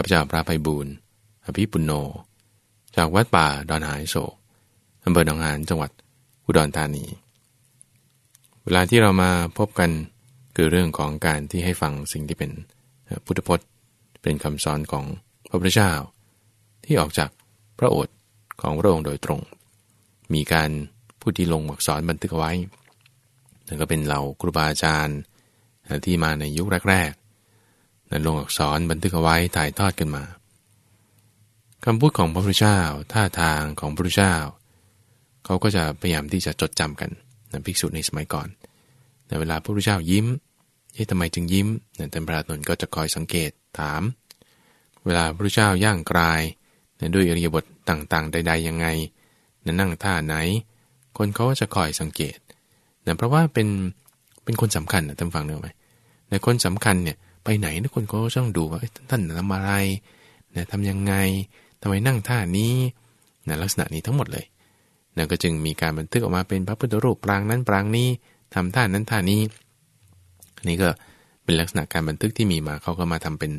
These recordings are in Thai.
ข้าพเจ้าพระไพบูรณ์อภิปุโน จากวัดป่าดอนหายโศกอำเภอหนองหานจังหวัดอุดรธานี เวลาที่เรามาพบกันคือเรื่องของการที่ให้ฟังสิ่งที่เป็นพุทธพจน์ เป็นคำสอนของพระพุทธเจ้า ที่ออกจากพระโอษฐ์ของพระองค์โดยตรง มีการพูดที่ลงอักษรบันทึกเอาไว้นั่นก็เป็นเหล่าครูบาอาจารย์ที่มาในยุคแรกๆ นั้นลงอักษรบันทึกเอาไว้ถ่ายทอดกันมาคำพูดของพระพุทธเจ้าท่าทางของพระพุทธเจ้า เขาก็จะพยายามที่จะจดจำกันนะภิกษุในสมัยก่อนในเวลาพระพุทธเจ้ายิ้มเอ๊ะทำไมจึงยิ้มนะท่านพระนนก็จะคอยสังเกตถาม เวลาพระพุทธเจ้าย่างกลายนะด้วยอริยบทต่างๆ ใด ๆ ยังไงนะนั่งท่าไหน คนเขาก็จะคอยสังเกตนะเพราะว่าเป็นเป็นคนสำคัญนะท่านฟังเนอะไหมในคนสำคัญเนี่ย ไปไหนทุกคนเขาก็ต้องดูว่าท่านทำอะไรนะทำยังไงทำไมนั่งท่านี้นะลักษณะนี้ทั้งหมดเลยนะก็จึงมีการบันทึกออกมาเป็นพระพุทธรูปปรางนั้นปรางนี้ทำท่านั้นท่านี้อันนี้ก็เป็นลักษณะการบันทึกที่มีมาเขาก็มาทำเป็น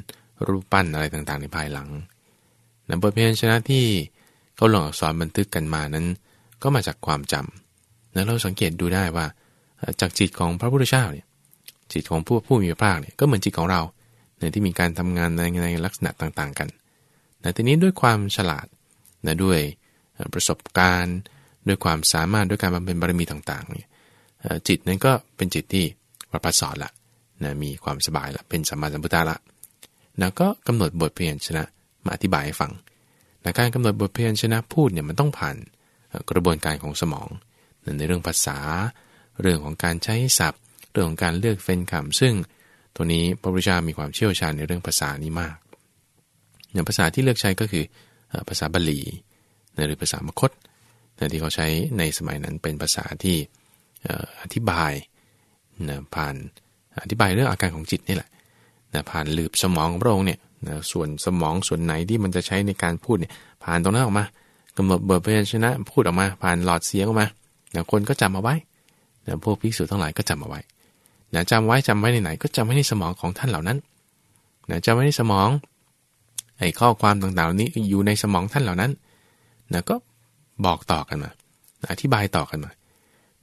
รูปปั้นอะไรต่างๆ ในภายหลังนะบทเพลงชนะที่เขาลงอักษรบันทึกกันมานั้น ก็มาจากความจำนะเราสังเกตดูได้ว่าจากจิตของพระพุทธเจ้าเนี่ย จิตของผู้ผู้มีพระภาคเนี่ยก็เหมือนจิตของเราเนี่ยที่มีการทำงานในในลักษณะต่างๆ กันแต่ทีนี้ด้วยความฉลาดนะด้วยประสบการณ์ ด้วยความสามารถด้วยการบำเพ็ญบารมีต่างๆเนี่ยจิตนั้นก็เป็นจิตที่ประพัสสอนละนะมีความสบายละเป็นสัมมาสัมพุทธะละนะก็กำหนดบทเพียนชนะมาอธิบายให้ฟังนะการกำหนดบทเพียนชนะพูดเนี่ยมันต้องผ่านกระบวนการของสมอง ในเรื่องภาษา เรื่องของการใช้ศัพท์ เรื่องของการเลือกเฟ้นคำซึ่งตัวนี้พระพุทธเจ้ามีความเชี่ยวชาญในเรื่องภาษานี้มากอย่างภาษาที่เลือกใช้ก็คือภาษาบาลีหรือภาษามคตที่เขาใช้ในสมัยนั้นเป็นภาษาที่อธิบายนะผ่านอธิบายเรื่องอาการของจิตนี่แหละนะผ่านหลืบสมองของพระองค์เนี่ยนะส่วนสมองส่วนไหนที่มันจะใช้ในการพูดเนี่ยผ่านตรงนั้นออกมากำหนดเบทเพลงชนะพูดออกมา ผ่านหลอดเสียงออกมานะคนก็จำเอาไว้นะพวกภิกษุทั้งหลายก็จำเอาไว้ นะจำไว้จำไว้ในไหนก็จำไว้ในสมองของท่านเหล่านั้นนะจำไว้ในสมองไอ้ข้อความต่างๆนี้อยู่ในสมองท่านเหล่านั้นนะก็บอกต่อกันมาอธิบายต่อกันมา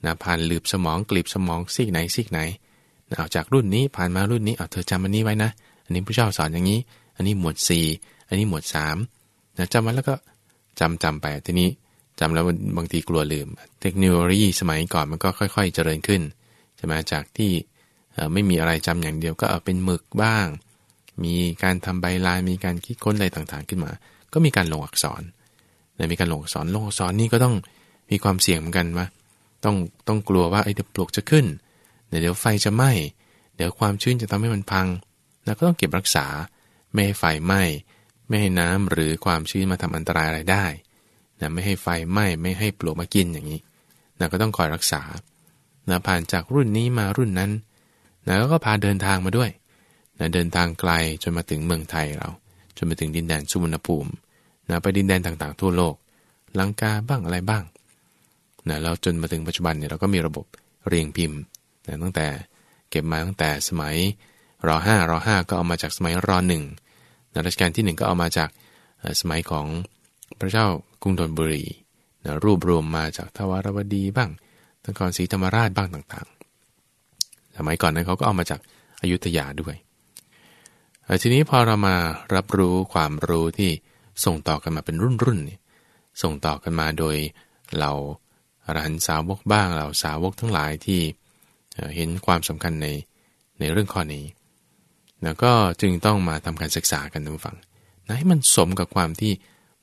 นะผ่านหลืบสมองกลีบสมองซีกไหนซีกไหนนะเอาจากรุ่นนี้ผ่านมารุ่นนี้เอาเธอจำอันนี้ไว้นะ อันนี้ผู้เจ้าสอนอย่างนี้ อันนี้หมวด 4 อันนี้หมวด3นะจำไว้แล้วก็จำจำไปทีนี้จำแล้วบางทีกลัวลืม เทคโนโลยีสมัยก่อนมันก็ค่อย ๆ เจริญขึ้นใช่ไหมจากที่ ไม่มีอะไรจำอย่างเดียวก็เป็นหมึกบ้าง มีการทำใบลายมีการคิดค้นอะไรต่างๆขึ้นมา ก็มีการลงอักษรนะมีการลงอักษรลงอักษรนี่ก็ต้องมีความเสี่ยงเหมือนกันว่าต้องต้องกลัวว่าไอ้เดี๋ยวปลวกจะขึ้น เดี๋ยวไฟจะไหม้เดี๋ยวความชื้นจะทำให้มันพังนะก็ต้องเก็บรักษา ไม่ให้ไฟไหม้ไม่ให้น้ำหรือความชื้นมาทำอันตรายอะไรได้นะไม่ให้ไฟไหม้ไม่ให้ปลวกมากินอย่างนี้นะก็ต้องคอยรักษานะผ่านจากรุ่นนี้มารุ่นนั้น แล้วก็พาเดินทางมาด้วยนะเดินทางไกลจนมาถึงเมืองไทยเรา จนมาถึงดินแดนสุวรรณภูมินะไปดินแดนต่างๆ ทั่วโลก ลังกาบ้างอะไรบ้างนะแล้วจนมาถึงปัจจุบันเนี่ยเราก็มีระบบเรียงพิมพ์นะตั้งแต่เก็บมาตั้งแต่สมัยรอห้ารอห้าก็เอามาจากสมัยรอหนึ่งนะรัชกาลที่หนึ่งก็เอามาจากสมัยของพระเจ้ากรุงธนบุรีนะรวบรวมมาจากทวารวดีบ้างนครศรีธรรมราชบ้างต่างๆ สมัยก่อนนั้นเขาก็เอามาจากอายุทยาด้วยทีนี้พอเรามารับรู้ความรู้ที่ส่งต่อกันมาเป็นรุ่นๆนี่ส่งต่อกันมาโดยเราอรหันสาวกบ้างเราสาวกทั้งหลายที่เห็นความสำคัญในในเรื่องข้อนี้ แล้วก็จึงต้องมาทำการศึกษากันทุกฝั่งนะให้มันสมกับความที่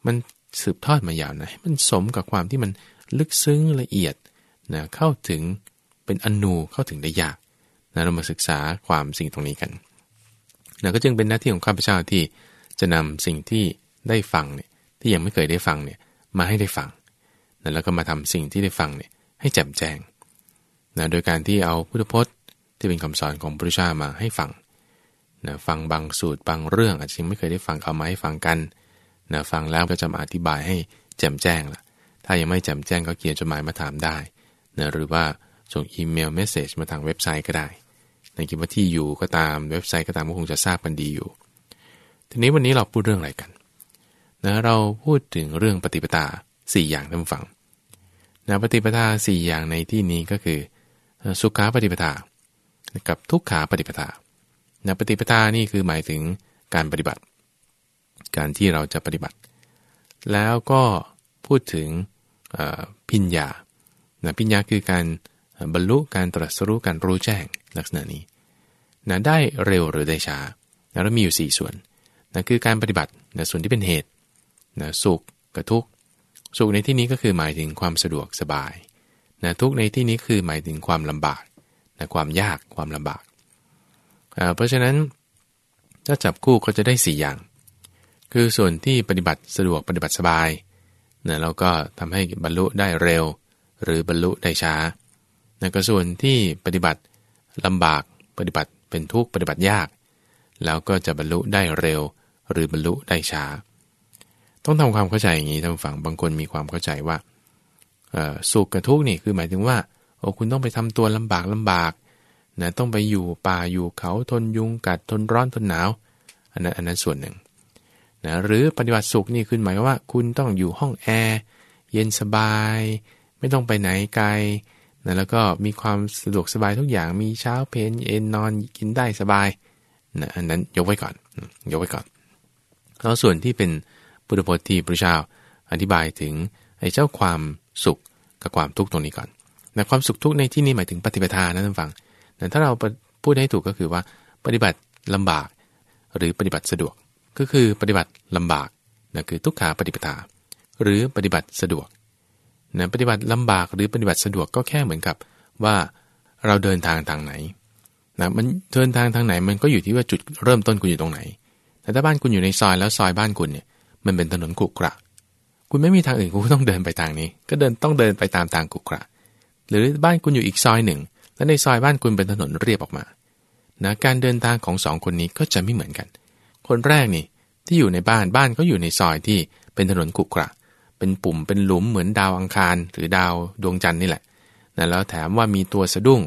มันสืบทอดมายาวนะให้มันสมกับความที่มันลึกซึ้งละเอียดนะเข้าถึงเป็นอนูเข้าถึงได้ยาก นะเรามาศึกษาความสิ่งตรงนี้กันนะก็จึงเป็นหน้าที่ของข้าพเจ้าที่จะนำสิ่งที่ได้ฟังเนี่ยที่ยังไม่เคยได้ฟังเนี่ยมาให้ได้ฟังนะแล้วก็มาทำสิ่งที่ได้ฟังเนี่ยให้แจ่มแจ้งนะโดยการที่เอาพุทธพจน์ที่เป็นคำสอนของพระพุทธเจ้ามาให้ฟังนะฟังบางสูตรบางเรื่องอาจจะยังไม่เคยได้ฟังเอามาให้ฟังกันนะฟังแล้วก็จะมาอธิบายให้แจ่มแจ้งล่ะ ถ้ายังไม่แจ่มแจ้งก็เขียนจดหมายมาถามได้นะหรือว่าส่งอีเมลเมสเซจมาทางเว็บไซต์ก็ได้ ในคิดว่าที่อยู่ก็ตามเว็บไซต์ก็ตามก็คงจะทราบกันดีอยู่ ทีนี้วันนี้เราพูดเรื่องอะไรกันนะเราพูดถึงเรื่องปฏิปทา4อย่างท่านฟังนะปฏิปทา4อย่างในที่นี้ก็คือ สุขาปฏิปทากับทุกขาปฏิปทานะปฏิปทานี่คือหมายถึงการปฏิบัติ การที่เราจะปฏิบัติ แล้วก็พูดถึงพิญญานะพิญญาคือการ บรรลุการตรัสรู้การรู้แจ้งลักษณะนี้นะได้เร็วหรือได้ช้านะแล้วมีอยู่ 4 ส่วนนะคือการปฏิบัตินะส่วนที่เป็นเหตุนะสุขกับทุกข์สุขในที่นี้ก็คือหมายถึงความสะดวกสบายนะทุกในที่นี้คือหมายถึงความลำบากนะความยากความลำบาก เพราะฉะนั้นถ้าจับคู่ก็จะได้ 4 อย่าง คือส่วนที่ปฏิบัติสะดวกปฏิบัติสบายนะแล้วก็ทำให้บรรลุได้เร็ว หรือบรรลุได้ช้า นะก็ส่วนที่ปฏิบัติลำบากปฏิบัติเป็นทุกข์ปฏิบัติยาก แล้วก็จะบรรลุได้เร็วหรือบรรลุได้ช้า ต้องทำความเข้าใจอย่างนี้ท่านฟังบางคนมีความเข้าใจว่าสุขกับทุกข์นี่คือหมายถึงว่าโอ้คุณต้องไปทำตัวลำบากลำบากนะต้องไปอยู่ป่าอยู่เขาทนยุงกัดทนร้อนทนหนาวอันนั้นอันนั้นส่วนหนึ่งนะหรือปฏิบัติสุขนี่คือหมายว่า คุณต้องอยู่ห้องแอร์เย็นสบาย ไม่ต้องไปไหนไกล นะแล้วก็มีความสะดวกสบายทุกอย่างมีเช้าเพลนเย็นนอนกินได้สบายนะอันนั้นยกไว้ก่อนยกไว้ก่อนแล้วส่วนที่เป็นพุทธพจน์ที่พระเจ้าอธิบายถึงไอ้เจ้าความสุขกับความทุกข์ตรงนี้ก่อนนะความสุขทุกข์ในที่นี้หมายถึงปฏิปทานะท่านฟังแต่ถ้าเราพูดให้ถูกก็คือว่าปฏิบัติลำบากหรือปฏิบัติสะดวก ก็คือปฏิบัติลำบากนะคือทุกขาปฏิปทา หรือปฏิบัติสะดวก นะปฏิบัติลำบากหรือปฏิบัติสะดวกก็แค่เหมือนกับ ว่าเราเดินทางทางไหนนะมันเดินทางทางไหนมันก็อยู่ที่ว่าจุดเริ่มต้นคุณอยู่ตรงไหน แต่ถ้าบ้านคุณอยู่ในซอยแล้วซอยบ้านคุณเนี่ยมันเป็นถนนกุกระ คุณไม่มีทางอื่นคุณต้องเดินไปทางนี้ ก็เดินต้องเดินไปตามทางกุกระ หรือบ้านคุณอยู่อีกซอยหนึ่ง แล้วในซอยบ้านคุณเป็นถนนเรียบออกมานะการเดินทางของสองคนนี้ก็จะไม่เหมือนกัน คนแรกนี่ที่อยู่ในบ้านบ้านก็อยู่ในซอยที่เป็นถนนกุกระเป็นปุ่มเป็นหลุมเหมือนดาวอังคาร หรือดาวดวงจันทร์นี่แหละนะแล้วแถมว่ามีตัวสะดุ้ง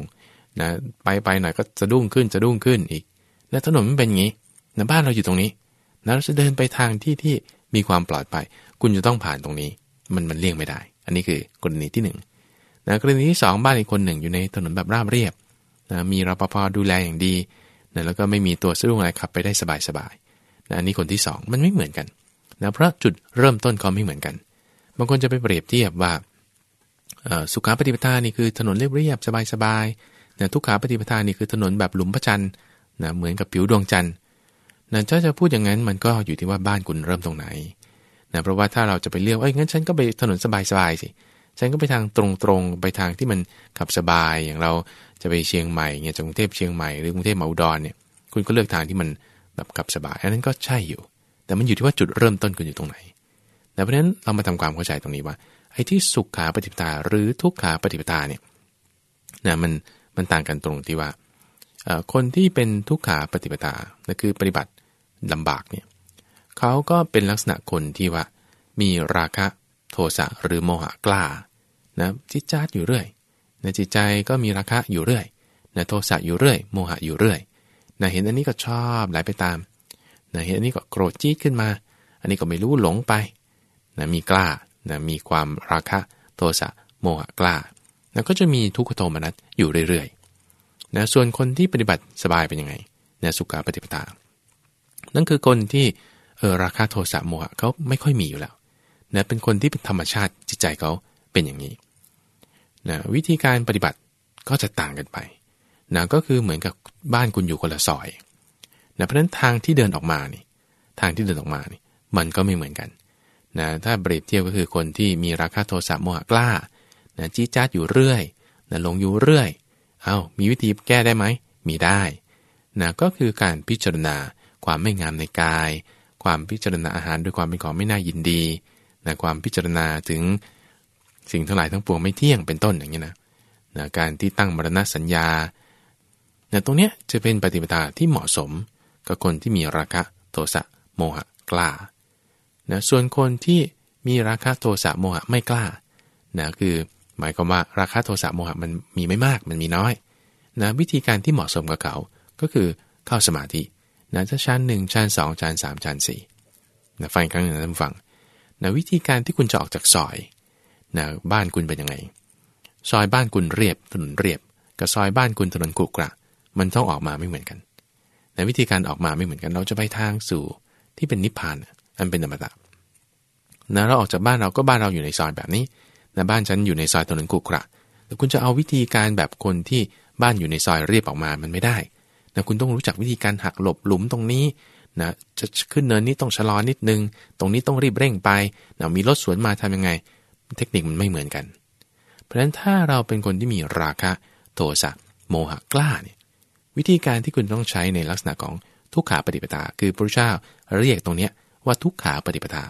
นะไปไปหน่อยก็สะดุ้งขึ้นสะดุ้งขึ้นอีกแล้วถนนมันเป็นอย่างนี้นะบ้านเราอยู่ตรงนี้นะเราจะเดินไปทางที่ที่มีความปลอดภัยคุณจะต้องผ่านตรงนี้ มันมันเลี่ยงไม่ได้ อันนี้คือกรณีที่1นะกรณีที่ 2 บ้านอีกคนหนึ่งอยู่ในถนนแบบราบเรียบนะมีรปภดูแลอย่างดีนะแล้วก็ไม่มีตัวสู้งอะไรขับไปได้สบายๆนะอันนี้คนที่ 2 มันไม่เหมือนกันนะเพราะจุดเริ่มต้นเขาไม่เหมือนกัน บางคนจะไปเปรียบเทียบว่าสุขาปฏิปทานี่คือถนนเรียบๆสบายๆนะทุกขาปฏิปทานี่คือถนนแบบหลุมพระจันทร์นะเหมือนกับผิวดวงจันทร์นะถ้าจะพูดอย่างนั้นมันก็อยู่ที่ว่าบ้านคุณเริ่มตรงไหนนะเพราะว่าถ้าเราจะไปเลือกเอ้ยงั้นฉันก็ไปถนนสบายๆสิฉันก็ไปทางตรงๆไปทางที่มันขับสบายอย่างเราจะไปเชียงใหม่เนี่ยจากกรุงเทพเชียงใหม่หรือกรุงเทพมาอุดรเนี่ยคุณก็เลือกทางที่มันแบบขับสบายอันนั้นก็ใช่อยู่ แต่มันอยู่ที่ว่าจุดเริ่มต้นคุณอยู่ตรงไหน เพราะฉะนั้นเรามาทำความเข้าใจตรงนี้ว่าไอ้ที่สุขขาปฏิปทาหรือทุกขาปฏิปทาเนี่ยนะมันมันต่างกันตรงที่ว่าคนที่เป็นทุกขาปฏิปทานั่นคือปฏิบัติลำบากเนี่ยเขาก็เป็นลักษณะคนที่ว่า มีราคะโทสะหรือโมหะกล้านะจิตจาดอยู่เรื่อยนะจิตใจก็มีราคะอยู่เรื่อยนะโทสะอยู่เรื่อย โมหะอยู่เรื่อยนะเห็นอันนี้ก็ชอบไหลไปตามนะเห็นอันนี้ก็โกรธจี๊ดขึ้นมา อันนี้ก็ไม่รู้หลงไป นะมีกล้านะมีความราคะโทสะโมหะกล้านะก็จะมีทุกขโทมนัสอยู่เรื่อยๆนะส่วนคนที่ปฏิบัติสบายเป็นยังไงนะสุขาปฏิปทานั่นคือคนที่เออราคาโทสะโมหะเขาไม่ค่อยมีอยู่แล้วนะเป็นคนที่เป็นธรรมชาติจิตใจเขาเป็นอย่างนี้นะวิธีการปฏิบัติก็จะต่างกันไปนะก็คือเหมือนกับบ้านคุณอยู่คนละซอยนะเพราะฉะนั้นทางที่เดินออกมานี่ทางที่เดินออกมานี่มันก็ไม่เหมือนกัน นะถ้าเปรียบเทียบก็คือคนที่มีราคาโทสะโมหะกล้านะจี้จ้าอยู่เรื่อยนะลงอยู่เรื่อย เอา้ามีวิธีแก้ได้ไหม มีได้นะก็คือการพิจารณาความไม่งามในกาย ความพิจารณาอาหารด้วยความเป็นของไม่น่ายินดีนะความพิจารณาถึงสิ่งทั้งหลายทั้งปวงไม่เที่ยงเป็นต้นอย่างนี้นะนะการที่ตั้งมรณะสัญญานะตรงนี้จะเป็นปฏิปทาที่เหมาะสมกับคนที่มีราคะโทสะโมหะกล้า นะส่วนคนที่มีราคะโทสะโมหะไม่กล้านะคือหมายความว่าราคะโทสะโมหะมันมีไม่มากมันมีน้อยนะวิธีการที่เหมาะสมกับเขา ก็คือเข้าสมาธินะจะชั้นหนึ่งชั้นสองชั้นสามชั้นสี่นะฟังอีกครั้งหนึ่งนะท่านฟังนะวิธีการที่คุณจะออกจากซอยนะบ้านคุณเป็นยังไง ซอยบ้านคุณเรียบถนนเรียบ กับซอยบ้านคุณถนนกุกระ มันต้องออกมาไม่เหมือนกันในวิธีการออกมาไม่เหมือนกัน เราจะไปทางสู่ที่เป็นนิพพาน อันเป็นธรรมดานะเราออกจากบ้านเราก็บ้านเราอยู่ในซอยแบบนี้นะบ้านฉันอยู่ในซอยถนนกุกระแต่คุณจะเอาวิธีการแบบคนที่บ้านอยู่ในซอยเรียบออกมามันไม่ได้นะคุณต้องรู้จักวิธีการหักหลบหลุมตรงนี้นะจะขึ้นเนินนี้ต้องชะลอนิดนึง ตรงนี้ต้องรีบเร่งไปนะมีรถสวนมาทำยังไง เทคนิคมันไม่เหมือนกัน เพราะฉะนั้นถ้าเราเป็นคนที่มีราคะโทสะโมหะกล้าเนี่ยวิธีการที่คุณต้องใช้ในลักษณะของทุกขาปฏิปทาคือพระเจ้าเรียกตรงเนี้ย ว่าทุกขาปฏิปทา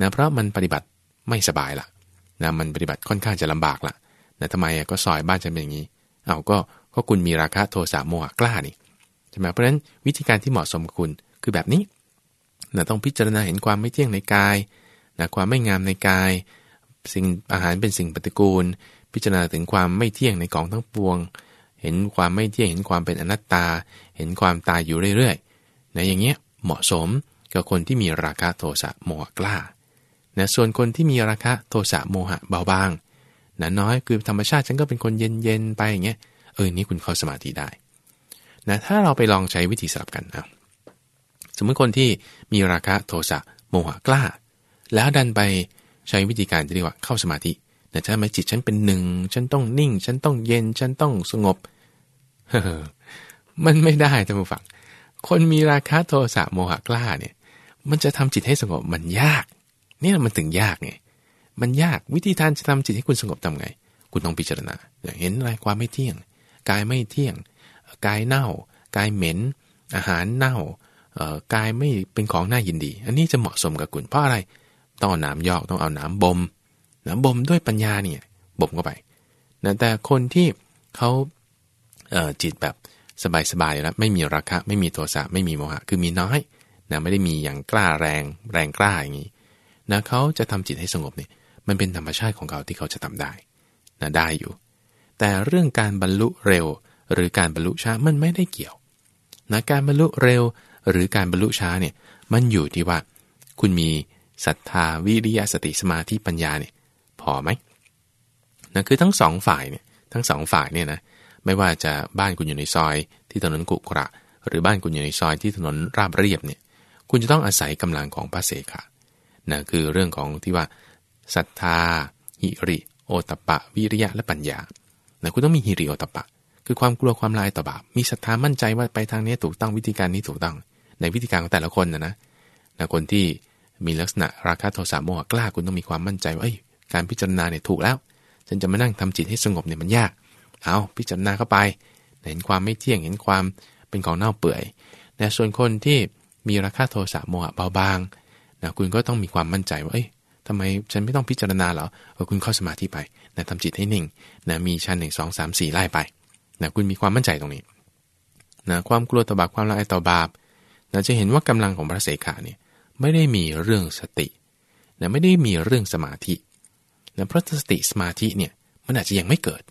นะเพราะมันปฏิบัติไม่สบายละนะมันปฏิบัติค่อนข้างจะลำบากละนะทำไมก็ซอยบ้านจะเป็นอย่างนี้ เอาก็ก็คุณมีราคะโทสะโมหะกล้านี่ใช่ไหมเพราะฉะนั้นวิธีการที่เหมาะสมคุณคือแบบนี้นะต้องพิจารณาเห็นความไม่เที่ยงในกายนะความไม่งามในกาย สิ่งอาหารเป็นสิ่งปฏิกูล พิจารณาถึงความไม่เที่ยงในกองทั้งปวง เห็นความไม่เที่ยงเห็นความเป็นอนัตตา เห็นความตายอยู่เรื่อยๆนะอย่างเงี้ยเหมาะสม กับคนที่มีราคะโทสะโมหะกล้านะส่วนคนที่มีราคะโทสะโมหะเบาบางนะน้อยคือธรรมชาติฉันก็เป็นคนเย็นๆไปอย่างเงี้ยเออนี่คุณเข้าสมาธิได้นะถ้าเราไปลองใช้วิธีสลับกันนะสมมติคนที่มีราคะโทสะโมหะกล้า แล้วดันไปใช้วิธีการที่เรียกว่าเข้าสมาธิแต่ถ้าไม่จิตฉันเป็นหนึ่ง ฉันต้องนิ่ง ฉันต้องเย็น ฉันต้องสงบเฮ้อมันไม่ได้ท่านผู้ฟัง คนมีราคะโทสะโมหะกล้าเนี่ย มันจะทำจิตให้สงบมันยากเนี่ยมันถึงยากไงมันยากวิธีทานจะทำจิตให้คุณสงบทำไง คุณต้องพิจารณาอย่างเห็นอะไรความไม่เที่ยง กายไม่เที่ยง กายเน่า กายเหม็น อาหารเน่ากายไม่เป็นของน่ายินดี อันนี้จะเหมาะสมกับคุณเพราะอะไรต้องเอาน้ำยอกต้องเอาน้ำบ่มน้ำบ่มด้วยปัญญาเนี่ยบ่มเข้าไปนะแต่คนที่เขาเจิตแบบสบายๆแล้วไม่มีราคะ ไม่มีโทสะไม่มีโมหะคือมีน้อย นะไม่ได้มีอย่างกล้าแรงแรงกล้าอย่างนี้นะเขาจะทำจิตให้สงบเนี่ยมันเป็นธรรมชาติของเขาที่เขาจะทำได้นะได้อยู่ แต่เรื่องการบรรลุเร็ว หรือการบรรลุช้ามันไม่ได้เกี่ยวนะการบรรลุเร็วหรือการบรรลุช้าเนี่ยมันอยู่ที่ว่า คุณมีศรัทธาวิริยะสติสมาธิปัญญาเนี่ยพอไหมนะคือทั้งสองฝ่ายเนี่ยทั้งสองฝ่ายเนี่ยนะไม่ว่าจะบ้านคุณอยู่ในซอยที่ถนนกุกระหรือบ้านคุณอยู่ในซอยที่ถนนราบเรียบเนี่ย คุณจะต้องอาศัยกำลังของพระเสขะนะคือเรื่องของที่ว่าศรัทธา หิริโอตปะ วิริยะและปัญญานะคุณต้องมีหิริโอตปะ คือความกลัวความลายต่อบาปมีศรัทธามั่นใจว่าไปทางนี้ถูกต้องวิธีการนี้ถูกต้อง ในวิธีการของแต่ละคนนะนะนะคนที่มีลักษณะราคะโทสะโมหะกล้าคุณต้องมีความมั่นใจว่าการพิจารณาเนี่ยถูกแล้ว ฉันจะมานั่งทำจิตให้สงบเนี่ยมันยาก เอาพิจารณาเข้าไป เห็นความไม่เที่ยงเห็นความเป็นของเน่าเปื่อยแต่ส่วนคนที่ มีราคะโทสะโมหะเบาบางนะคุณก็ต้องมีความมั่นใจว่าเอ้ยทำไมฉันไม่ต้องพิจารณาเหรอเออคุณเข้าสมาธิไปนะทำจิตให้นิ่งนะมีชั้นหนึ่งสองสามสี่ไล่ไปนะคุณมีความมั่นใจตรงนี้นะความกลัวต่อบาปความละอายต่อบาปเราจะเห็นว่ากำลังของพระเสขาเนี่ยไม่ได้มีเรื่องสตินะไม่ได้มีเรื่องสมาธินะเพราะสติสมาธิเนี่ยมันอาจจะยังไม่เกิด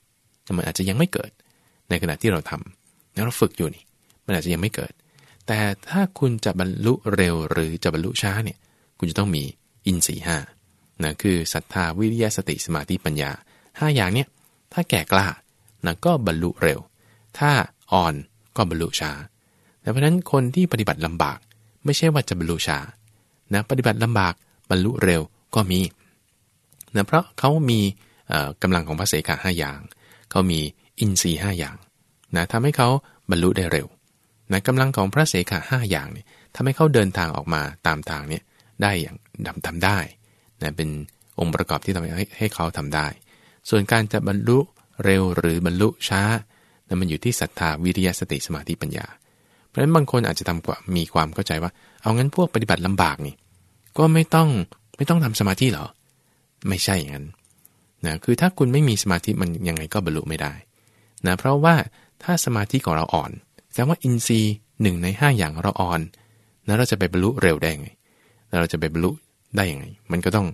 มันอาจจะยังไม่เกิด ในขณะที่เราทำแล้วเราฝึกอยู่นี่ มันอาจจะยังไม่เกิด แต่ถ้าคุณจะบรรลุเร็วหรือจะบรรลุช้าเนี่ยคุณจะต้องมีอินทรีห้านะคือศรัทธาวิริยะสติสมาธิปัญญาห้าอย่างเนี่ยถ้าแก่กล้านะก็บรรลุเร็ว ถ้าอ่อนก็บรรลุช้าแต่เพราะนั้นคนที่ปฏิบัติลำบากไม่ใช่ว่าจะบรรลุช้านะปฏิบัติลำบากบรรลุเร็วก็มีนะเพราะเขามีกำลังของพระเสกะห้าอย่าง เขามีอินทรีย์ห้าอย่างนะทำให้เขาบรรลุได้เร็ว นะกำลังของพระเสกะห้าอย่างเนี่ยทำให้เขาเดินทางออกมาตามทางเนี่ยได้อย่างดำทำได้นะเป็นองค์ประกอบที่ทำให้ให้เขาทำได้ ส่วนการจะบรรลุเร็วหรือบรรลุช้านะมันอยู่ที่ศรัทธาวิริยะสติสมาธิปัญญา เพราะฉะนั้นบางคนอาจจะทำกว่ามีความเข้าใจว่า เอางั้นพวกปฏิบัติลำบากนี่ ก็ไม่ต้องไม่ต้องทำสมาธิหรอ ไม่ใช่อย่างนั้นนะคือถ้าคุณไม่มีสมาธิมันยังไงก็บรรลุไม่ได้นะเพราะว่าถ้าสมาธิของเราอ่อน แสดงว่าอินทรีย์หนึ่งในห้าอย่างเราอ่อนแล้วเราจะไปบรรลุเร็วได้ไงแล้วเราจะไปบรรลุได้ยังไง มันก็ต้อง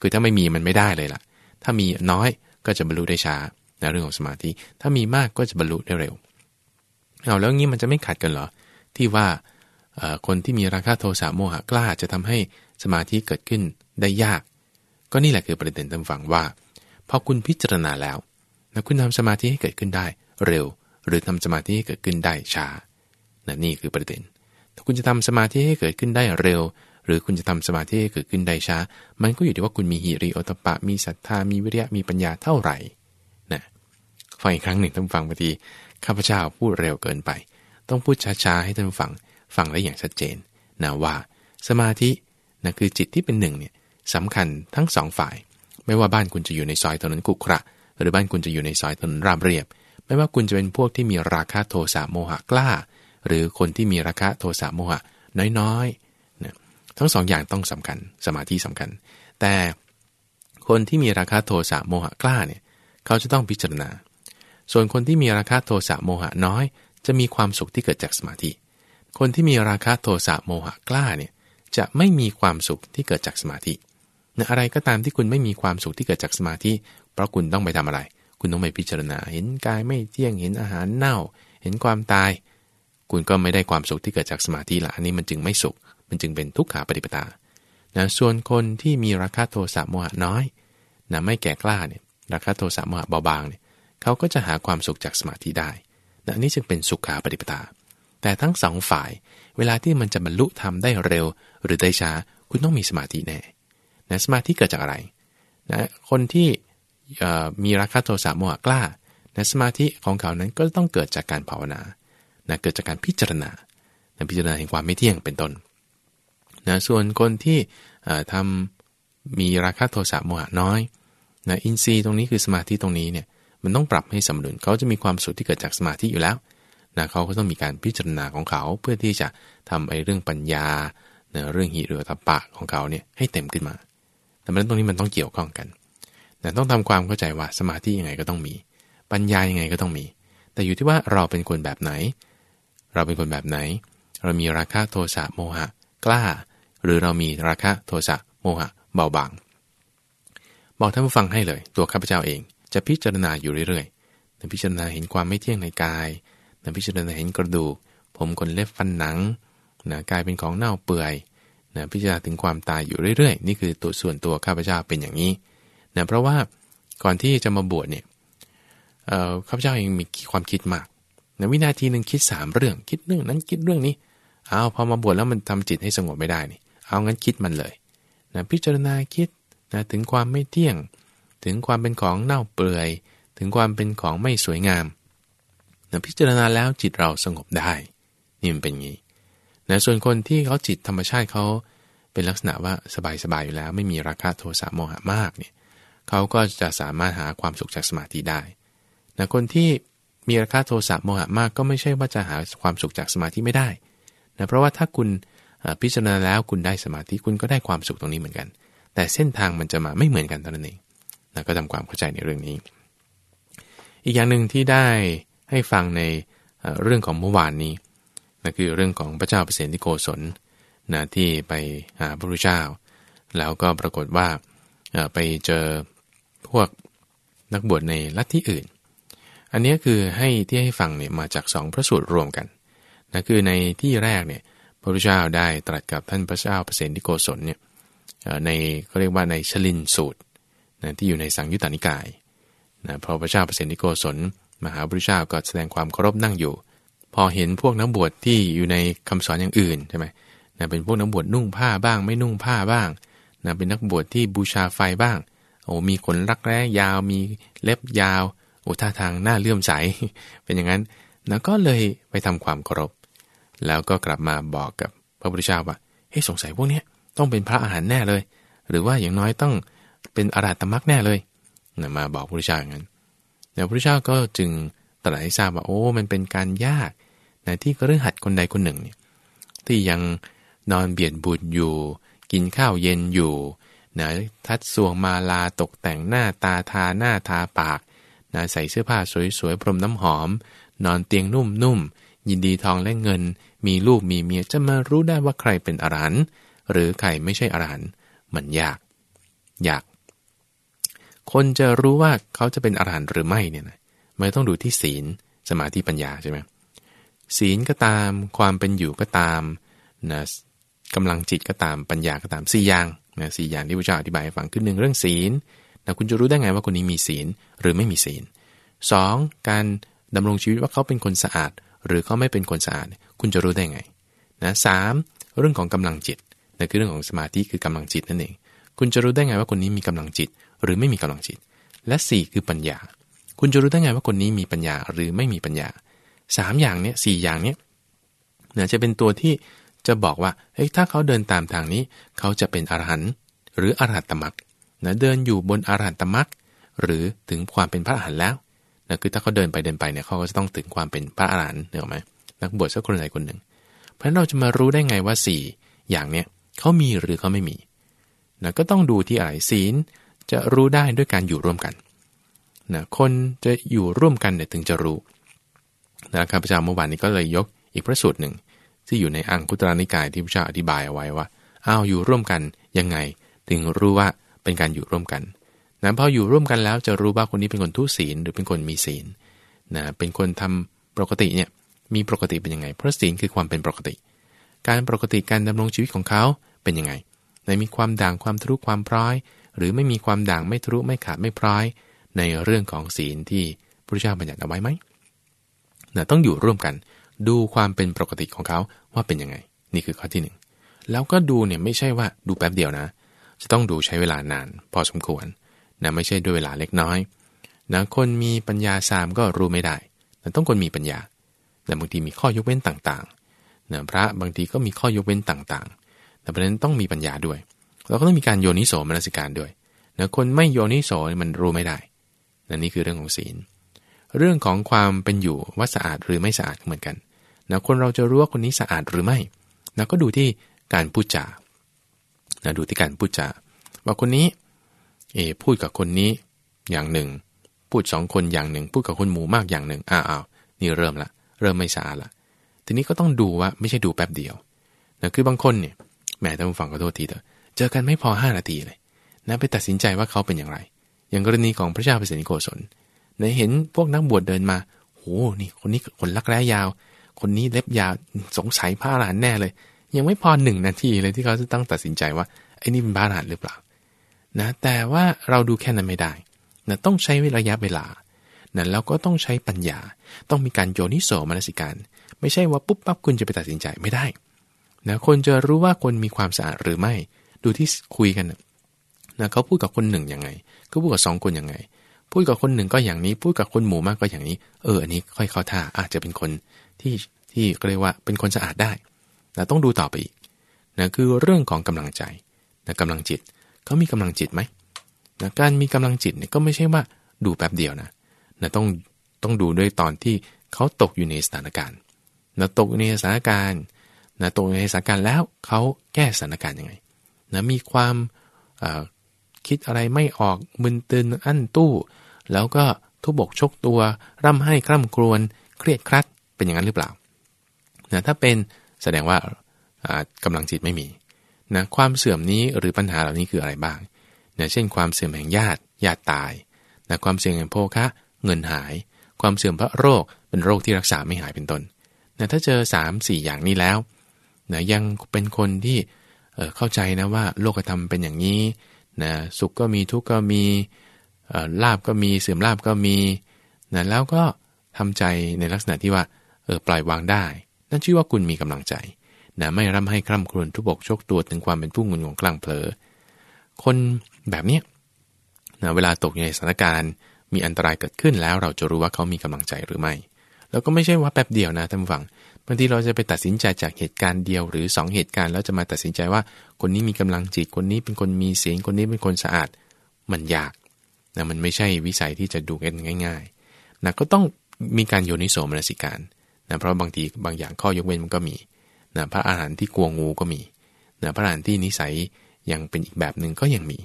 คือถ้าไม่มีมันไม่ได้เลยล่ะ ถ้ามีน้อยก็จะบรรลุได้ช้าในเรื่องของสมาธิ ถ้ามีมากก็จะบรรลุได้เร็วเอาแล้วงี้มันจะไม่ขัดกันเหรอ ที่ว่าคนที่มีราคะโทสะโมหะกล้าจะทำให้สมาธิเกิดขึ้นได้ยาก ก็นี่แหละคือประเด็นตั้งฝังว่าพอคุณพิจารณาแล้วนะคุณทำสมาธิให้เกิดขึ้นได้เร็ว หรือทำสมาธิให้เกิดขึ้นได้ช้านะนี่คือประเด็น ถ้าคุณจะทำสมาธิให้เกิดขึ้นได้เร็ว หรือคุณจะทำสมาธิให้เกิดขึ้นได้ช้า มันก็อยู่ที่ว่าคุณมีหิริโอตปะ มีศรัทธา มีวิริยะ มีปัญญาเท่าไหร่นะฟังอีกครั้งหนึ่งท่านฟังพอดีข้าพเจ้าพูดเร็วเกินไป ต้องพูดช้าๆให้ท่านฟัง ฟังได้อย่างชัดเจนนะว่าสมาธินะคือจิตที่เป็นหนึ่งเนี่ยสำคัญทั้งสองฝ่าย ไม่ว่าบ้านคุณจะอยู่ในซอยถนนกุกระ หรือบ้านคุณจะอยู่ในซอยถนนราบเรียบ ไม่ว่าคุณจะเป็นพวกที่มีราคะโทสะโมหะกล้า หรือคนที่มีราคะโทสะโมหะน้อยๆนะทั้งสองอย่างต้องสำคัญสมาธิสำคัญ แต่คนที่มีราคะโทสะโมหะกล้าเนี่ยเขาจะต้องพิจารณา ส่วนคนที่มีราคะโทสะโมหะน้อย จะมีความสุขที่เกิดจากสมาธิ คนที่มีราคะโทสะโมหะกล้าเนี่ยจะไม่มีความสุขที่เกิดจากสมาธิ อะไรก็ตามที่คุณไม่มีความสุขที่เกิดจากสมาธิ เพราะคุณต้องไปทำอะไร คุณต้องไปพิจารณา เห็นกายไม่เที่ยงเห็นอาหารเน่า เห็นความตาย คุณก็ไม่ได้ความสุขที่เกิดจากสมาธิละอันนี้มันจึงไม่สุข มันจึงเป็นทุกขาปฏิปทานะส่วนคนที่มีราคะโทสะโมหะน้อยนะไม่แก่กล้าเนี่ยราคะโทสะโมหะเบาบางเนี่ยเขาก็จะหาความสุขจากสมาธิได้นะนี่จึงเป็นสุขาปฏิปทา แต่ทั้งสองฝ่าย เวลาที่มันจะบรรลุทำได้เร็ว หรือได้ช้าคุณต้องมีสมาธิแน่นะสมาธิเกิดจากอะไรนะคนที่ มีราคะโทสะโมหะกล้านะสมาธิของเขานั้นก็ต้องเกิดจากการภาวนานะเกิดจากการพิจารณานะพิจารณาแห่งความไม่เที่ยงเป็นต้นนะส่วนคนที่ทำมีราคะโทสะโมหะน้อยนะอินทรีย์ตรงนี้คือสมาธิตรงนี้เนี่ยมันต้องปรับให้สมดุลเขาจะมีความสุขที่เกิดจากสมาธิอยู่แล้วนะเขาก็ต้องมีการพิจารณาของเขาเพื่อที่จะทำไอ้เรื่องปัญญานะเรื่องหิริโอตปะของเขาเนี่ยให้เต็มขึ้นมา แต่มันตรงนี้มันต้องเกี่ยวข้องกัน แต่ต้องทำความเข้าใจว่าสมาธิยังไงก็ต้องมี ปัญญายังไงก็ต้องมี แต่อยู่ที่ว่าเราเป็นคนแบบไหน เราเป็นคนแบบไหน เรามีราคะโทสะโมหะ กล้า หรือเรามีราคะโทสะโมหะเบาบางบอกท่านผู้ฟังให้เลย ตัวข้าพเจ้าเองจะพิจารณาอยู่เรื่อยๆนพิจารณาเห็นความไม่เที่ยงในกายนพิจารณาเห็นกระดูก ผมขนเล็บฟันหนังนะกายเป็นของเน่าเปื่อยนะพิจารณาถึงความตายอยู่เรื่อยๆ นี่คือตัวส่วนตัวข้าพเจ้าเป็นอย่างนี้ นะเพราะว่าก่อนที่จะมาบวชเนี่ยข้าพเจ้าเองมีความคิดมากนะวินาทีหนึ่งคิดสามเรื่อง คิดเรื่องนั้นคิดเรื่องนี้เอาพอมาบวชแล้วมันทำจิตให้สงบไม่ได้นี่เอางั้นคิดมันเลยนะพิจารณาคิดนะถึงความไม่เที่ยง ถึงความเป็นของเน่าเปื่อย ถึงความเป็นของไม่สวยงามนะพิจารณาแล้วจิตเราสงบได้นี่มันเป็นงี้นะส่วนคนที่เขาจิตธรรมชาติเขาเป็นลักษณะว่าสบายๆอยู่แล้ว ไม่มีราคะโทสะโมหะมากเนี่ย เขาก็จะสามารถหาความสุขจากสมาธิได้นะคนที่มีราคะโทสะโมหะมากก็ไม่ใช่ว่าจะหาความสุขจากสมาธิไม่ได้นะเพราะว่าถ้าคุณพิจารณาแล้วคุณได้สมาธิคุณก็ได้ความสุขตรงนี้เหมือนกัน แต่เส้นทางมันจะมาไม่เหมือนกันตอนนั้นเองนะก็ทำความเข้าใจในเรื่องนี้ อีกอย่างหนึ่งที่ได้ให้ฟังในเรื่องของเมื่อวานนี้นะคือเรื่องของพระเจ้าเปรตที่โกศลนะที่ไปหาพระพุทธเจ้า แล้วก็ปรากฏว่าไปเจอ พวกนักบวชในลัทธิอื่น อันนี้คือให้ที่ให้ฟังเนี่ยมาจากสองพระสูตรรวมกันนะคือในที่แรกเนี่ยพระพุทธเจ้าได้ตรัสกับท่านพระเจ้าเปรตที่โกศลเนี่ยในเขาเรียกว่าในชลินสูตรนะที่อยู่ในสังยุตตานิกายนะพอพระเจ้าเปรตที่โกศลมหาพุทธเจ้าก็แสดงความเคารพนั่งอยู่ พอเห็นพวกนักบวชที่อยู่ในคำสอนอย่างอื่นใช่ไหมนะเป็นพวกนักบวชนุ่งผ้าบ้าง ไม่นุ่งผ้าบ้างนะเป็นนักบวชที่บูชาไฟบ้าง อ้มีขนรักแร้ยาว มีเล็บยาว โอ้ท่าทางหน้าเลื่อมใส เป็นอย่างนั้นนะก็เลยไปทำความเคารพ แล้วก็กลับมาบอกกับพระพุทธเจ้าว่า เฮ้สงสัยพวกนี้ต้องเป็นพระอาหารแน่เลย หรือว่าอย่างน้อยต้องเป็นอาราตมักแน่เลยนะมาบอกพระพุทธเจ้าอย่างนั้นแต่พระพุทธเจ้าก็จึงตรัสให้ทราบว่า โอ้ มันเป็นการยากนะที่กระหัดคนใดคนหนึ่งเนี่ยที่ยังนอนเบียดบุญอยู่ กินข้าวเย็นอยู่ นะทัดสวงมาลาตกแต่งหน้าตาทาหน้าทาปากนะใส่เสื้อผ้าสวยๆพรมน้ำหอม นอนเตียงนุ่มๆ ยินดีทองและเงิน มีลูกมีเมียจะมารู้ได้ว่าใครเป็นอรหันต์หรือใครไม่ใช่อรหันต์มันยาก ยาก คนจะรู้ว่าเขาจะเป็นอรหันต์หรือไม่เนี่ยนะมันต้องดูที่ศีลสมาธิปัญญาใช่ไหมศีลก็ตามความเป็นอยู่ก็ตามนะกำลังจิตก็ตามปัญญาก็ตามสี่อย่าง นะสี่อย่างที่พระเจ้าอธิบายให้ฟังขึ้นหนึ่งเรื่องศีลนะคุณจะรู้ได้ไงว่าคนนี้มีศีลหรือไม่มีศีลสองการดำรงชีวิตว่าเขาเป็นคนสะอาด หรือเขาไม่เป็นคนสะอาด คุณจะรู้ได้ไงนะสามเรื่องของกำลังจิตนั่นคือเรื่องของสมาธิคือกำลังจิตนั่นเอง คุณจะรู้ได้ไงว่าคนนี้มีกำลังจิต หรือไม่มีกำลังจิต และ 4 คือปัญญา คุณจะรู้ได้ไงว่าคนนี้มีปัญญาหรือไม่มีปัญญา 3 อย่างเนี้ยสอย่างเนี้ยเนี่ยจะเป็นตัวที่ จะบอกว่าเฮ้ยถ้าเขาเดินตามทางนี้ เขาจะเป็นอรหันต์หรืออรหัตตมรรคนะเดินอยู่บนอรหัตตมรรคหรือถึงความเป็นพระอรหันต์แล้วนะคือถ้าเขาเดินไปเดินไปเนี่ยเขาก็จะต้องถึงความเป็นพระอรหันต์เหรอไหมนักบวชสักคนใดคนหนึ่ง เพราะฉะนั้นเราจะมารู้ได้ไงว่า 4 อย่างเนี้ยเขามีหรือเขาไม่มีนะก็ต้องดูที่อะไรศีลจะรู้ได้ด้วยการอยู่ร่วมกันนะคนจะอยู่ร่วมกันเนี่ยถึงจะรู้นะข้าพเจ้าเมื่อวานนี้ก็เลยยกอีกพระสูตรหนึ่ง ที่อยู่ในอังคุตรานิกายที่พระเจ้าอธิบายเอาไว้ว่าอ้าวอยู่ร่วมกันยังไง ถึงรู้ว่าเป็นการอยู่ร่วมกันนะพออยู่ร่วมกันแล้วจะรู้ว่าคนนี้เป็นคนทุศีลหรือเป็นคนมีศีลนะเป็นคนทำปกติเนี่ยมีปกติเป็นยังไง เพราะศีลคือความเป็นปกติ การปกติการดำรงชีวิตของเขาเป็นยังไงในมีความด่างความทะลุความพร้อย หรือไม่มีความด่างไม่ทะลุไม่ขาดไม่พร้อย ในเรื่องของศีลที่พระเจ้าบัญญัติเอาไว้ไหมนะต้องอยู่ร่วมกัน ดูความเป็นปกติของเขาว่าเป็นยังไง นี่คือข้อที่หนึ่งแล้วก็ดูเนี่ยไม่ใช่ว่าดูแป๊บเดียวนะ จะต้องดูใช้เวลานาน พอสมควรนะไม่ใช่ด้วยเวลาเล็กน้อยนะคนมีปัญญาสามก็รู้ไม่ได้นะต้องคนมีปัญญาแต่บางทีมีข้อยกเว้นต่างๆนะพระบางทีก็มีข้อยกเว้นต่างๆ แต่ประเด็นต้องมีปัญญาด้วย เราก็ต้องมีการโยนิโสมนสิการด้วยนะคนไม่โยนิโสมันรู้ไม่ได้นะนี่คือเรื่องของศีล เรื่องของความเป็นอยู่ว่าสะอาดหรือไม่สะอาดเหมือนกัน นะคนเราจะรู้ว่าคนนี้สะอาดหรือไม่นะก็ดูที่การพูดจานะดูที่การพูดจาว่าคนนี้เอพูดกับคนนี้อย่างหนึ่ง พูดสองคนอย่างหนึ่ง พูดกับคนหมู่มากอย่างหนึ่งอ้าวนี่เริ่มละ เริ่มไม่สะอาดละทีนี้ก็ต้องดูว่าไม่ใช่ดูแป๊บเดียวนะคือบางคนเนี่ยแหมท่านผู้ฟังขอโทษทีเถอะเจอกันไม่พอห้านาทีเลยนะไปตัดสินใจว่าเขาเป็นอย่างไร อย่างกรณีของพระเจ้าเปรตนิโกศลในเห็นพวกนักบวชเดินมาโหนี่คนนี้คนลักแร้ยาว คนนี้เล็บยาวสงสัยพระอรหันต์แน่เลย ยังไม่พอหนึ่งนาทีเลยที่เขาจะต้องตัดสินใจว่าไอ้นี่เป็นพระอรหันต์หรือเปล่านะแต่ว่าเราดูแค่นั้นไม่ได้นะต้องใช้ระยะเวลานะแล้วก็ต้องใช้ปัญญา ต้องมีการโยนิโสมนสิการ ไม่ใช่ว่าปุ๊บปั๊บคุณจะไปตัดสินใจไม่ได้นะคนจะรู้ว่าคนมีความสะอาดหรือไม่ ดูที่คุยกันนะเขาพูดกับคนหนึ่งยังไงก็พูดกับสองคนยังไง พูดกับคนหนึ่งก็อย่างนี้ พูดกับคนหมู่มากก็อย่างนี้ เออ อันนี้ค่อยเข้าท่าอาจจะเป็นคนที่ที่เรียกว่าเป็นคนสะอาดได้นะต้องดูต่อไปอีกนะคือเรื่องของกำลังใจนะกำลังจิตเขามีกำลังจิตไหมนะการมีกำลังจิตเนี่ยก็ไม่ใช่ว่าดูแป๊บเดียวนะนะต้องต้องดูด้วยตอนที่เขาตกอยู่ในสถานการณ์นะตกในสถานการณ์นะตกในสถานการณ์แล้วเขาแก้สถานการณ์ยังไงนะมีความคิดอะไรไม่ออกมึนตึนอั้นตู้ แล้วก็ทุบบกชกตัว ร่ำให้คร่ำครวญเครียดครัดเป็นอย่างนั้นหรือเปล่านะถ้าเป็นแสดงว่ากำลังจิตไม่มีนะความเสื่อมนี้หรือปัญหาเหล่านี้คืออะไรบ้างนะเช่น ความเสื่อมแห่งญาติญาติตายนะความเสื่อมแห่งโภคะเงินหาย ความเสื่อมเพราะโรคเป็นโรคที่รักษาไม่หายเป็นต้นนะถ้าเจอ 3 4 อย่างนี้แล้วนะยังเป็นคนที่เเข้าใจนะว่าโลกธรรมเป็นอย่างนี้นะสุขก็มีทุกข์ก็มี ลาบก็มีเสื่อมลาบก็มีนะแล้วก็ทำใจในลักษณะที่ว่าเออปล่อยวางได้ นั่นชื่อว่าคุณมีกำลังใจนะไม่ร่ำให้คร่ำครวญทุบกชกตัวถึงความเป็นผู้งุนงงกลางเผลอคนแบบนี้นะเวลาตกอยู่ในสถานการณ์มีอันตรายเกิดขึ้นแล้ว เราจะรู้ว่าเขามีกำลังใจหรือไม่ แล้วก็ไม่ใช่ว่าแป๊บเดียวนะท่านฟังบางทีเราจะไปตัดสินใจจากเหตุการณ์เดียวหรือ 2 เหตุการณ์แล้วจะมาตัดสินใจว่าคนนี้มีกำลังจิตคนนี้เป็นคนมีเสียงคนนี้เป็นคนสะอาด มันยาก นะมันไม่ใช่วิสัยที่จะดูกันง่ายๆนะก็ต้องมีการโยนิโสมนสิการนะเพราะบางทีบางอย่างข้อยกเว้นมันก็มีนะพระอาหารที่กลัวงูก็มีนะพระอาหารที่นิสัยยังเป็นอีกแบบหนึ่งก็ยังมี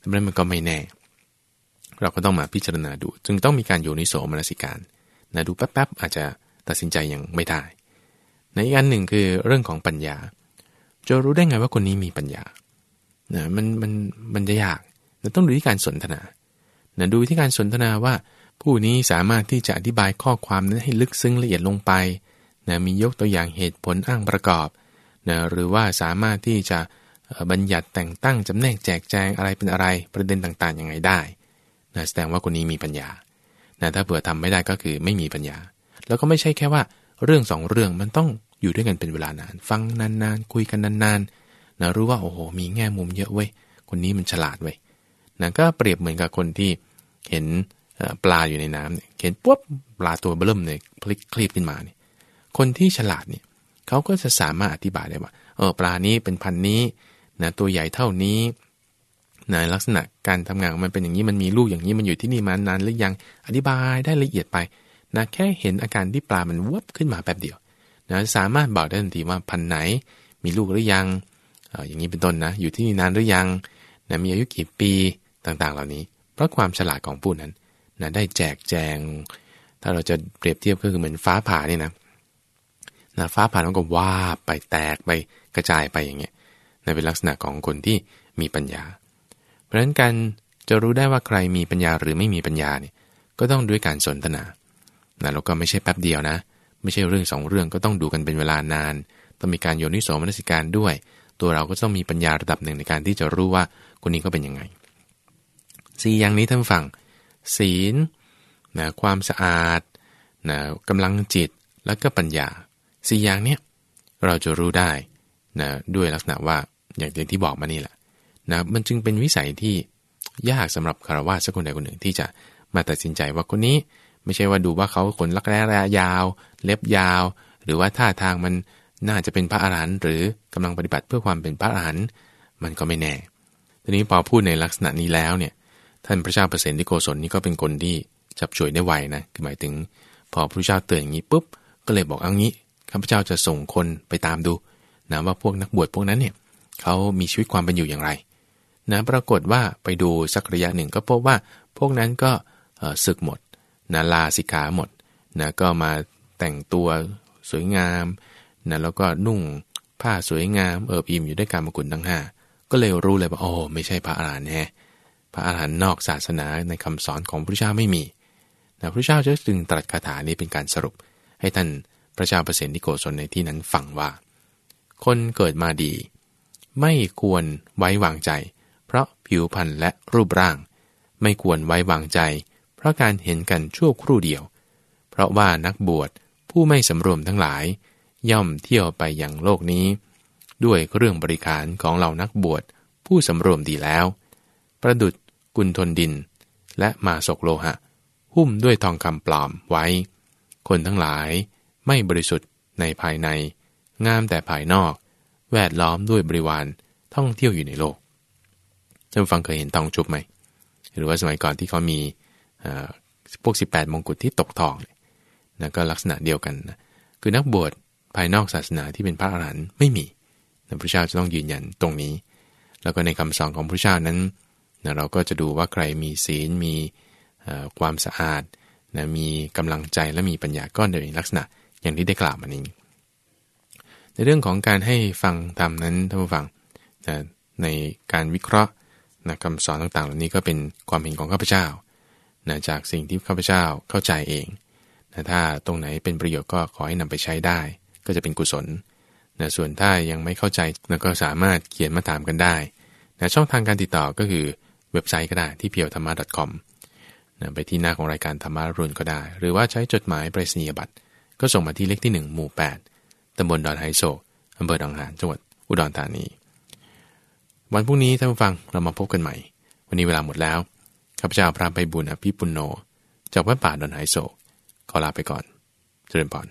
ดังนั้นมันก็ไม่แน่ เราก็ต้องมาพิจารณาดู จึงต้องมีการโยนิโสมนสิการนะดูแป๊บๆอาจจะตัดสินใจยังไม่ได้ ในอีกอันหนึ่งคือเรื่องของปัญญา จะรู้ได้ไงว่าคนนี้มีปัญญานะมันมันมันจะยากนะต้องดูที่การสนทนา นะดูที่การสนทนาว่า ผู้นี้สามารถที่จะอธิบายข้อความนั้นให้ลึกซึ้งละเอียดลงไปนะมียกตัวอย่างเหตุผลอ้างประกอบนะหรือว่าสามารถที่จะบัญญัติแต่งตั้งจำแนกแจกแจงอะไรเป็นอะไรประเด็นต่างๆยังไงได้นะแสดงว่าคนนี้มีปัญญานะถ้าเผื่อทำไม่ได้ก็คือไม่มีปัญญา แล้วก็ไม่ใช่แค่ว่า เรื่องสองเรื่องมันต้องอยู่ด้วยกันเป็นเวลานาน ฟังนานๆคุยกันนานๆนะรู้ว่าโอ้โหมีแง่มุมเยอะเว้ยคนนี้มันฉลาดเว้ย นะก็เปรียบเหมือนกับคนที่เห็นปลาอยู่ในน้ำเนี่ยเห็นปุ๊บปลาตัวเบิ่มเนี่ยพลิกคลีบขึ้นมาเนี่ยคนที่ฉลาดเนี่ยเขาก็จะสามารถอธิบายได้ว่าเออปลานี้เป็นพันนี้นะตัวใหญ่เท่านี้นะลักษณะการทำงานมันเป็นอย่างนี้มันมีลูกอย่างนี้มันอยู่ที่นี่มานานหรือยังอธิบายได้ละเอียดไปนะแค่เห็นอาการที่ปลามันวับขึ้นมาแป๊บเดียวนะสามารถบอกได้ทันทีว่าพันไหน มีลูกหรือยังออย่างนี้เป็นต้นนะอยู่ที่นี่นานหรือยังนะมีอายุกี่ปี ต่างๆ เหล่านี้ เพราะความฉลาดของผู้นั้นนะได้แจกแจง ถ้าเราจะเปรียบเทียบก็คือเหมือนฟ้าผ่านี่นะนะฟ้าผ่ามันก็ว่าไปแตกไปกระจายไปอย่างเงี้ยนะเป็นลักษณะของคนที่มีปัญญา เพราะฉะนั้นการจะรู้ได้ว่าใครมีปัญญาหรือไม่มีปัญญาเนี่ยก็ต้องด้วยการสนทนานะแล้วก็ไม่ใช่แป๊บเดียวนะ ไม่ใช่เรื่องสองเรื่องก็ต้องดูกันเป็นเวลานาน ต้องมีการโยนิโสมนสิการด้วย ตัวเราก็ต้องมีปัญญาระดับหนึ่งในการที่จะรู้ว่าคนนี้ก็เป็นยังไง สี่อย่างนี้ท่านฟัง ศีลนะความสะอาดนะกำลังจิตแล้วก็ปัญญาสี่อย่างเนี้ยเราจะรู้ได้นะด้วยลักษณะว่าอย่างที่บอกมานี่แหละนะมันจึงเป็นวิสัยที่ยากสำหรับคารวะสักคนใดคนหนึ่งที่จะมาตัดสินใจว่าคนนี้ไม่ใช่ว่าดูว่าเขาขนลักแร้ยาว เล็บยาว หรือว่าท่าทางมันน่าจะเป็นพระอรหันต์หรือกำลังปฏิบัติเพื่อความเป็นพระอรหันต์มันก็ไม่แน่ ทีนี้พอพูดในลักษณะนี้แล้วเนี่ย ท่านพระเจ้าเปรตที่โกศลนี่ก็เป็นคนที่จับช่วยได้ไวนะคือหมายถึง พอพระเจ้าเตือนอย่างนี้ปุ๊บก็เลยบอกเอางี้ข้าพเจ้าจะส่งคนไปตามดูนะว่าพวกนักบวชพวกนั้นเนี่ยเขามีชีวิตความเป็นอยู่อย่างไรนะปรากฏว่าไปดูสักระยะหนึ่งก็พบว่าพวกนั้นก็ศึกหมดนะลาสิกขาหมดนะก็มาแต่งตัวสวยงามนะแล้วก็นุ่งผ้าสวยงามเอิบอิ่มอยู่ด้วยการมกุฎทั้งห้าก็เลยรู้เลยว่าโอ้ไม่ใช่พระอรหันต์แน่ พระอรหันต์นอกศาสนาในคำสอนของพระเจ้าไม่มีนะพระเจ้าจะจึงตรัสคาถานี้เป็นการสรุป ให้ท่านพระเจ้าเปรตที่โกศลในที่นั้นฟังว่า คนเกิดมาดี ไม่ควรไว้วางใจ เพราะผิวพรรณและรูปร่าง ไม่ควรไว้วางใจ เพราะการเห็นกันชั่วครู่เดียว เพราะว่านักบวชผู้ไม่สำรวมทั้งหลาย ย่อมเที่ยวไปอย่างโลกนี้ ด้วยเครื่องบริการของเหล่านักบวชผู้สำรวมดีแล้ว ประดุด กุลทนดิน และมาศกโลหะ หุ้มด้วยทองคำปลอมไว้ คนทั้งหลายไม่บริสุทธิ์ในภายใน งามแต่ภายนอก แวดล้อมด้วยบริวารท่องเที่ยวอยู่ในโลกท่านฟังเคยเห็นทองชุบไหม หรือว่าสมัยก่อนที่เขามีพวก 18 มงกุฎที่ตกทองนะก็ลักษณะเดียวกันนะคือนักบวชภายนอกศาสนาที่เป็นพระอรหันต์ไม่มีนะพระเจ้าจะต้องยืนยันตรงนี้ แล้วก็ในคำสอนของพระเจ้านั้น นะเราก็จะดูว่าใครมีศีลมีความสะอาดนะมีกำลังใจและมีปัญญาก้อนเดียวในลักษณะอย่างที่ได้กล่าวมานี้ ในเรื่องของการให้ฟังธรรมนั้นท่านผู้ฟังนะในการวิเคราะห์นะคำสอนต่างๆ เหล่านี้ก็เป็นความเห็นของข้าพเจ้านะจากสิ่งที่ข้าพเจ้าเข้าใจเองนะถ้าตรงไหนเป็นประโยชน์ก็ขอให้นำไปใช้ได้ ก็จะเป็นกุศลนะส่วนถ้ายังไม่เข้าใจนะก็สามารถเขียนมาถามกันได้นะช่องทางการติดต่อก็คือ เว็บไซต์ก็ได้ที่เพียวธรรมะ .com นะไปที่หน้าของรายการธรรมะรุนก็ได้ หรือว่าใช้จดหมายไปรษณียบัตรก็ส่งมาที่เลขที่ 1 หมู่ 8ตำบลดอนไฮโซอำเภอดองหานจังหวัดอุดรธานี วันพรุ่งนี้ท่านผู้ฟังเรามาพบกันใหม่ วันนี้เวลาหมดแล้วข้าพเจ้าพระไปบุญอภิปุโน จากวัดป่าดอนไหโศขอลาไปก่อน เจริญพร